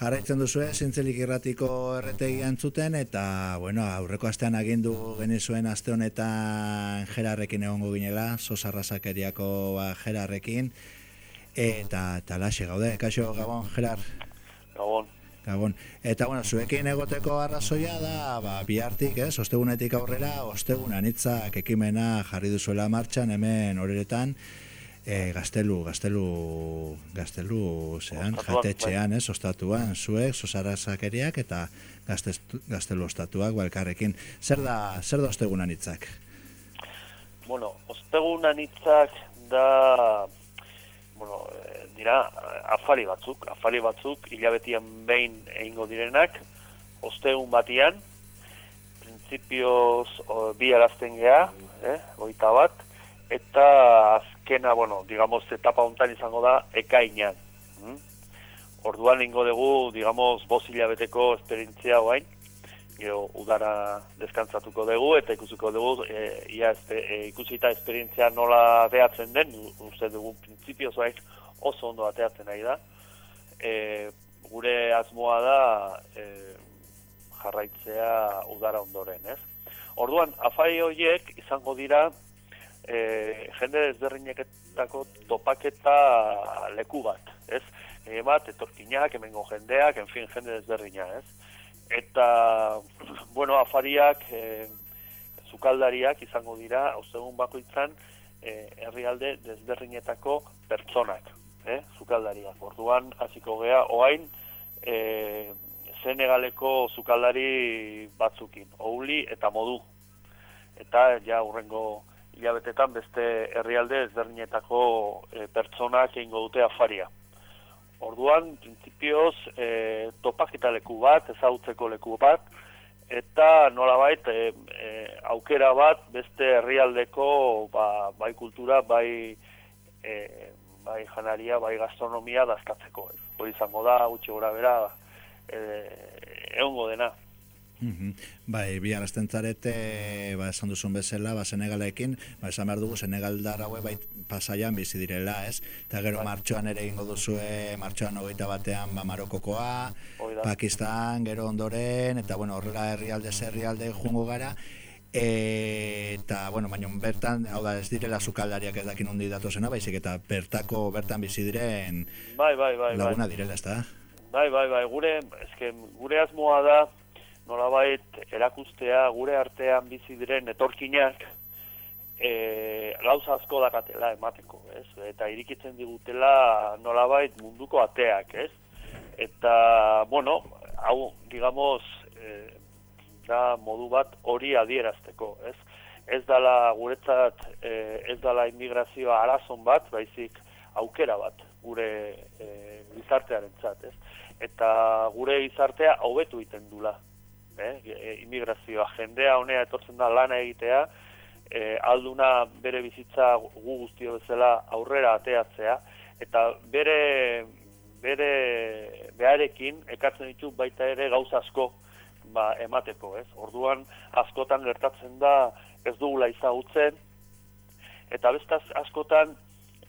jarraitzen duzu zintzelik irratiko erretegi antzuten, eta, bueno, aurreko astean agindu genizuen aste honetan jerarrekin egongo ginela, sosarrazakeriako ba, jerarrekin, eta, eta laxe gaude, kaixo, Gabon, Gerar? Gabon. Gabon. Eta, bueno, zuekin egoteko arrazoia da, ba, bihartik, ez, ostegunetik aurrera, ostegunan hitzak ekimena jarri duzuela martxan, hemen horretan, e, gaztelu, gaztelu, gaztelu, zean, jatetxean, bai. ez, ostatuan, zuek, sosarazakeriak eta gaztelu ostatuak, balkarrekin. Zer da, zer da ostegunan hitzak? Bueno, ostegunan hitzak da, bueno, eh, dira, afari batzuk, afari batzuk, hilabetian behin egingo direnak, ostegun batian, prinsipioz bi arazten geha, eh, oita bat, eta azkena, bueno, digamos, etapa hontan izango da, ekainan. Mm? Orduan ingo dugu, digamos, boz hilabeteko esperientzia guain, gero udara deskantzatuko dugu, eta ikusiko dugu, e, ia e, ikusita esperientzia nola behatzen den, uste dugu, prinsipio zoain oso ondo ateatzen nahi da. E, gure asmoa da e, jarraitzea udara ondoren, ez? Orduan, afai horiek izango dira, e, jende ezberdineketako topaketa leku bat, ez? E, bat, etorkinak, emengo jendeak, en fin, jende ezberdina, ez? Eta, bueno, afariak, e, zukaldariak izango dira, ausegun bakoitzan, e, herrialde desberdinetako pertsonak, eh? zukaldariak. Orduan, hasiko gea, oain, e, Senegaleko zukaldari batzukin, ouli eta modu. Eta ja urrengo hilabetetan beste herrialde ezberdinetako e, pertsonak egingo dute afaria. Orduan, prinsipioz, e, topaketa leku bat, ezautzeko leku bat, eta nolabait e, e, aukera bat beste herrialdeko ba, bai kultura, bai, e, bai janaria, bai gastronomia dazkatzeko. Hori izango da, gutxi gora bera, e, egongo dena. Mm Bai, bi arazten zarete, ba, esan duzun bezala, ba, Senegalekin, ba, esan behar dugu, Senegal haue bai, pasaian bizi direla, ez? Eta gero bai. martxoan ere ingo duzue, martxoan hogeita batean, ba, Marokokoa, Pakistan, gero ondoren, eta, bueno, horrela herrialde, herrialde jungo gara, E, eta, bueno, baina bertan, hau da, ez direla zukaldariak ez dakin hundi datozena, baizik eta bertako bertan bizi diren bai, bai, bai, laguna bai. direla, ez da? Bai, bai, bai, gure, ezke, gure asmoa da, nolabait erakustea gure artean bizi diren etorkinak e, gauza asko dakatela emateko, ez? Eta irikitzen digutela nolabait munduko ateak, ez? Eta, bueno, hau, digamos, e, da modu bat hori adierazteko, ez? Ez dala guretzat, e, ez dala immigrazioa arazon bat, baizik aukera bat gure e, gizartearen txat, ez? Eta gure gizartea hobetu iten dula, eh, e, immigrazioa jendea honea etortzen da lana egitea, eh, alduna bere bizitza gu guztio bezala aurrera ateatzea, eta bere, bere beharekin ekatzen ditu baita ere gauza asko ba, emateko, ez? Orduan askotan gertatzen da ez dugula izagutzen, eta bestaz askotan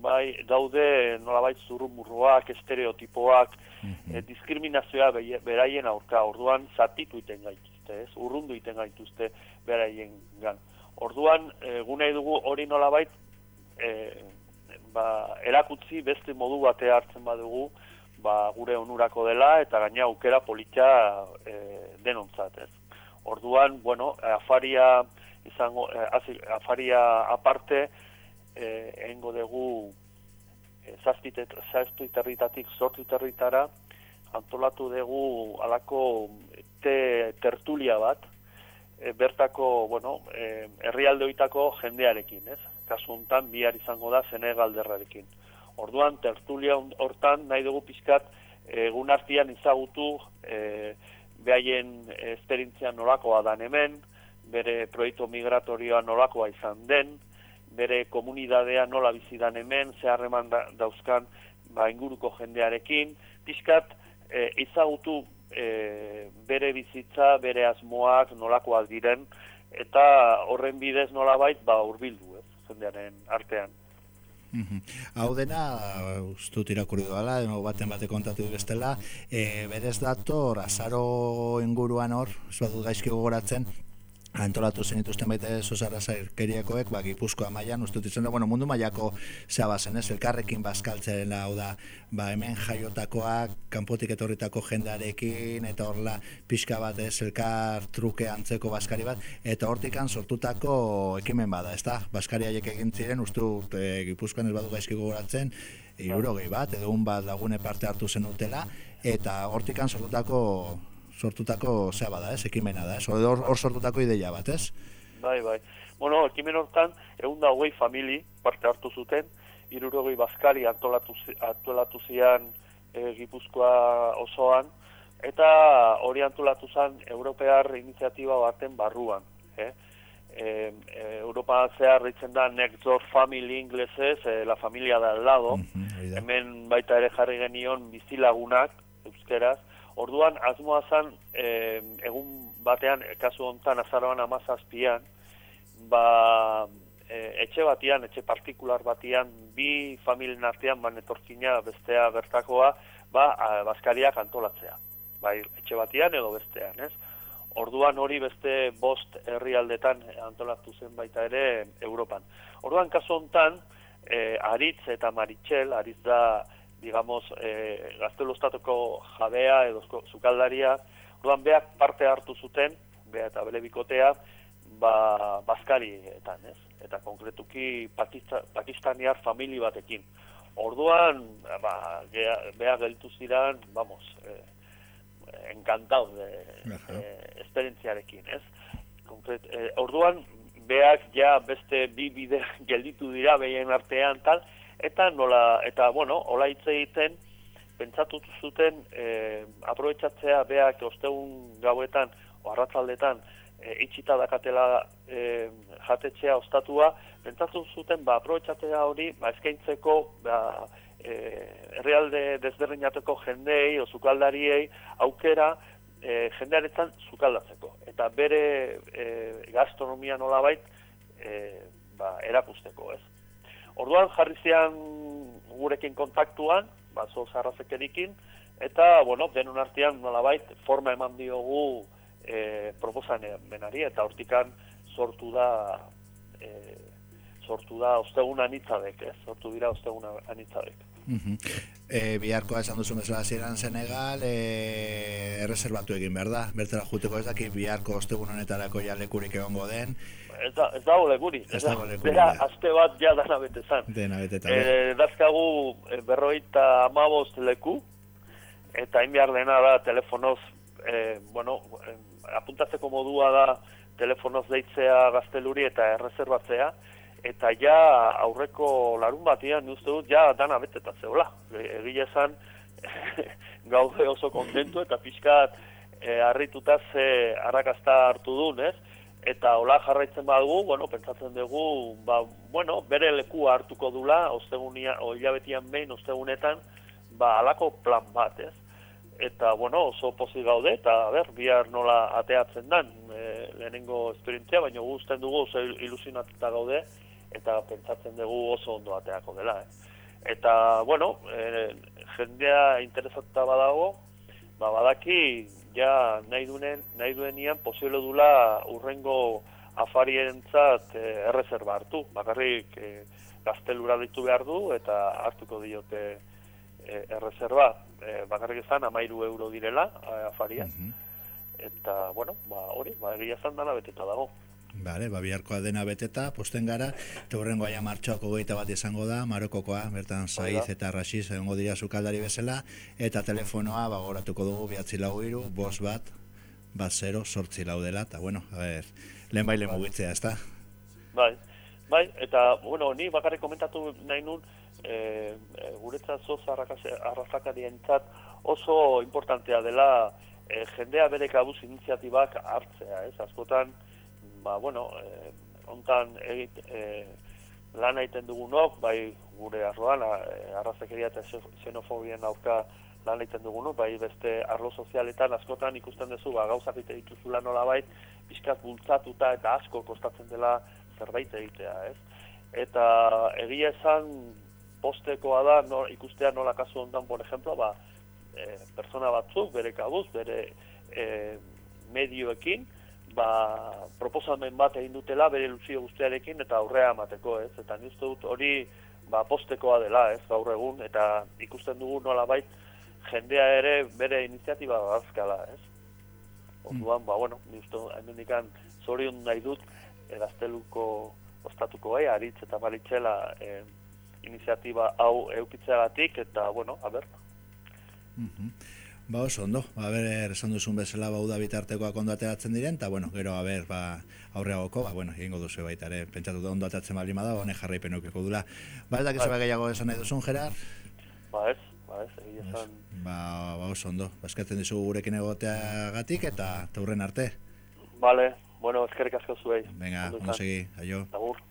bai daude nolabait zurumurroak, estereotipoak, -hmm. e, diskriminazioa beraien aurka, orduan zatitu iten gaituzte, ez? urrundu iten gaituzte beraien gan. Orduan, e, gune dugu hori nolabait, e, ba, erakutzi beste modu batea hartzen badugu, ba, gure onurako dela eta gaina aukera polita e, denontzat, ez? Orduan, bueno, afaria izango, e, afaria aparte, e, engo dugu zazpi territatik sortu territara, antolatu dugu alako te tertulia bat, e, bertako, bueno, e, herrialde hoitako jendearekin, ez? Kasu hontan bihar izango da Senegalderrarekin. Orduan, tertulia hortan nahi dugu pizkat egun artian izagutu e, behaien esperintzia nolakoa dan hemen, bere proiektu migratorioa nolakoa izan den, bere komunidadea nola bizidan hemen, zeharreman da, dauzkan ba, inguruko jendearekin, pixkat e, izagutu e, bere bizitza, bere asmoak nolakoak diren, eta horren bidez nolabait ba urbildu, ez, jendearen artean. Hau dena, ustut irakurri doala, baten bate kontatu bestela, e, berez dator, azaro inguruan hor, badut gaizki gogoratzen, antolatu zen ituzten baita zozara zairkeriakoek, ba, gipuzkoa maian, ustut izan da, bueno, mundu mailako zea bazen, ez, elkarrekin bazkaltzen hau da, ba, hemen jaiotakoak, kanpotik etorritako jendarekin, eta horla pixka bat ez, elkar truke antzeko baskari bat, eta hortikan sortutako ekimen bada, ez da, baskari haiek egin ziren, ustut e, gipuzkoan ez badu gaizki gogoratzen, irurogei bat, edo un bat lagune parte hartu zen utela, eta hortikan sortutako sortutako zea bada, ez, ekimena da, ez, hor, hor sortutako ideia bat, ez? Bai, bai. Bueno, ekimen hortan, egun da hogei famili parte hartu zuten, irurogei bazkari antolatu, antolatu zian e, Gipuzkoa osoan, eta hori antolatu zen Europear iniziatiba baten barruan. Eh? E, e, Europa zehar ditzen da Next Door Family inglesez, e, la familia da al lado, hemen baita ere jarri genion bizilagunak, euskeraz, Orduan, asmoa zan, egun batean, kasu hontan azaroan amazazpian, ba, e, etxe batian, etxe partikular batian, bi familien artean, ban etorkina bestea bertakoa, ba, baskariak antolatzea. Bai, etxe batian edo bestean, ez? Orduan hori beste bost herrialdetan antolatu zen baita ere Europan. Orduan, kasu hontan, e, Aritz eta Maritxel, Aritz da digamos, eh, gaztelostatuko jabea edo zukaldaria, orduan beak parte hartu zuten, bea eta bele bikotea, ba, bazkarietan, ez? Eta konkretuki Pakista, pakistaniar famili batekin. Orduan, ba, bea geltu ziren, vamos, eh, encantado de eh, esperientziarekin, ez? Konkret, eh, orduan, beak ja beste bi bide gelditu dira behien artean, tal, eta nola eta bueno, hola hitz egiten pentsatu zuten eh aprobetxatzea beak ostegun gauetan arratzaldetan e, itxita dakatela e, jatetxea ostatua, pentsatu zuten ba aprobetxatzea hori ba eskaintzeko ba e, herrialde desberdinateko jendei o sukaldariei aukera e, jendearetan sukaldatzeko eta bere e, gastronomia nolabait e, ba erakusteko, ez? Orduan jarri zian gurekin kontaktuan, ba, zo zarrazekerikin, eta, bueno, denon artean nolabait forma eman diogu e, menari, eta hortikan sortu da e, sortu da ostegun anitzadek, eh? sortu dira ostegun anitzadek. Uh -huh. e, biharkoa esan duzu mesela ziren Senegal e, erreserbatu egin, berda? Bertara juteko ez daki biharko ostegun honetarako ja lekurik egongo den ez da, ez dago leguri. Ez dago leguri. Bera, azte bat ja dana bete zan. Dena bete zan. E, dazkagu e, berroita amaboz leku, eta hain behar dena da telefonoz, e, bueno, e, apuntatzeko modua da telefonoz deitzea gazteluri eta erreserbatzea, eta ja aurreko larun batian, uste dut, ja dana beteta zeola. Egile esan, gaude oso kontentu eta pixkat e, harrituta ze harrakazta hartu duen, ez? eta hola jarraitzen badugu, bueno, pentsatzen dugu, ba, bueno, bere lekua hartuko dula, ostegunia, hilabetian behin, ostegunetan, ba, alako plan bat, ez? Eta, bueno, oso pozik gaude, eta, ber, bihar nola ateatzen dan, e, lehenengo esperientzia, baina guztien dugu oso ilusionatuta gaude, eta pentsatzen dugu oso ondo ateako dela, eh? Eta, bueno, e, jendea interesatuta badago, ba, badaki, ja nahi duen nahi duenian posible dula urrengo afarientzat eh, erreserba hartu bakarrik eh, gaztelura ditu behar du eta hartuko diote eh, erreserba eh, bakarrik izan amairu euro direla afaria mhm. eta bueno ba, hori ba, egia zan dana beteta dago Bale, ba, biharkoa dena beteta, posten gara, eta horrengo aia martxoako goita bat izango da, Marokokoa, bertan Saiz eta Rasiz egongo dira zukaldari bezala, eta telefonoa, ba, goratuko dugu, bihatzi lau iru, bos bat, bat zero, sortzi lau dela, eta bueno, a ber, lehen bai. lehen mugitzea, ez da? Bai, bai, eta, bueno, ni bakarrik komentatu nahi nun, e, e, guretzat zoz arrazakarien oso importantea dela, e, jendea bere kabuz iniziatibak hartzea, ez, askotan, ba, bueno, eh, ontan egit, eh, lan egiten dugunok, bai gure arroan, eh, arrazekeria eta xenofobien auka lan egiten dugunok, bai beste arlo sozialetan askotan ikusten duzu, ba, gauzak egite dituzula nola bai, pixkat bultzatuta eta asko kostatzen dela zerbait egitea, ez? Eta egia esan, postekoa da no, ikustea nola kasu hontan, por ejemplo, ba, e, persona batzuk, bere kabuz, bere e, medioekin, ba, proposamen bat egin dutela bere luzio guztiarekin eta aurrea emateko, ez? Eta ni dut hori ba, postekoa dela, ez, gaur egun, eta ikusten dugu nola bait, jendea ere bere iniziatiba bazkala, ez? Orduan, ba, bueno, ni uste, hemen zorion nahi dut, gazteluko ostatuko gai, aritz eta maritxela eh, iniziatiba hau eukitzeagatik, eta, bueno, a ber. Mm Ba, oso ondo, ba, ber, esan duzun bezala ba, uda bitartekoak ondo ateratzen diren, eta, bueno, gero, a ber, ba, aurreagoko, ba, bueno, egingo duzu baita ere, pentsatu da ondo ateratzen bali ma da, honek jarraipen eukiko dula. Ba, ez dakizu ba. gehiago esan nahi duzun, Gerard? Ba, ez, ba, ez, egin esan. Ba, ba, oso ondo, ba, eskatzen dizu gurekin egoteagatik, eta taurren arte. Vale, bueno, eskerrik asko zuei. Venga, ondo segi, aio. Agur.